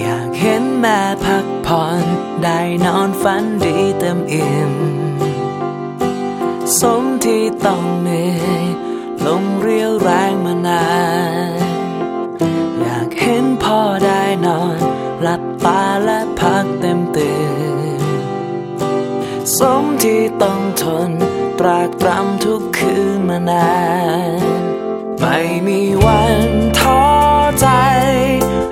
อยากเห็นแม่พักผ่อนได้นอนฝันดีเต็มอิ่มสมที่ต้องเหนื่อยลงเรียวแรงมานาน อยากเห็นพ่อได้นอนหลับตาและพักเต็มตื่นสมที่ต้องทนตรากตรำทุกคืนมานาน ไม่มีวันท้อใจ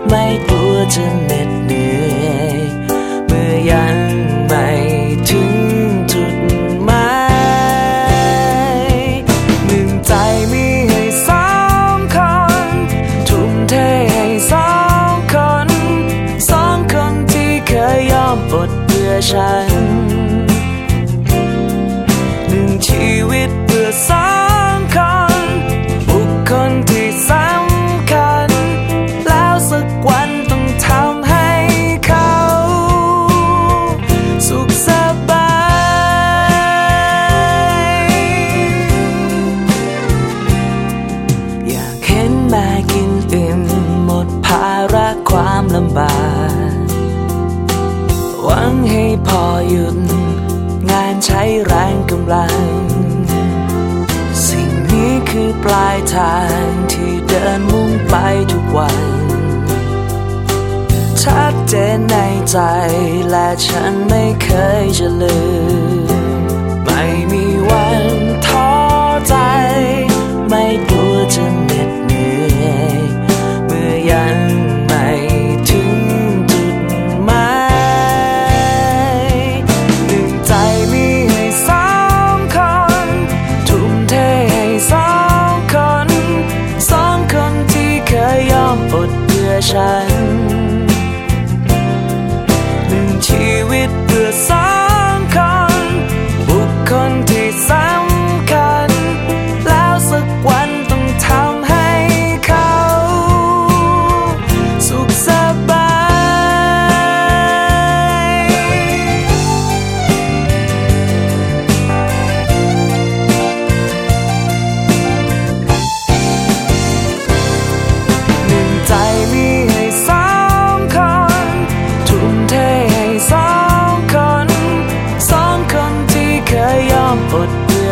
ไม่กลัว จะเหน็ดเหนื่อย เมื่อยังไม่ถึงจุดหมายหนึ่งใจมีให้สองคน ทุ่มเทให้สองคน สองคนที่เคยยอมอดเพื่อฉัน หยุด งานใช้แรงกำลัง สิ่งนี้คือปลายทางที่เดินมุ่งไปทุกวัน ชัดเจนในใจและฉันไม่เคยจะลืม ไม่มี อดเพื่อฉันหนึ่งชีวิต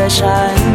shine.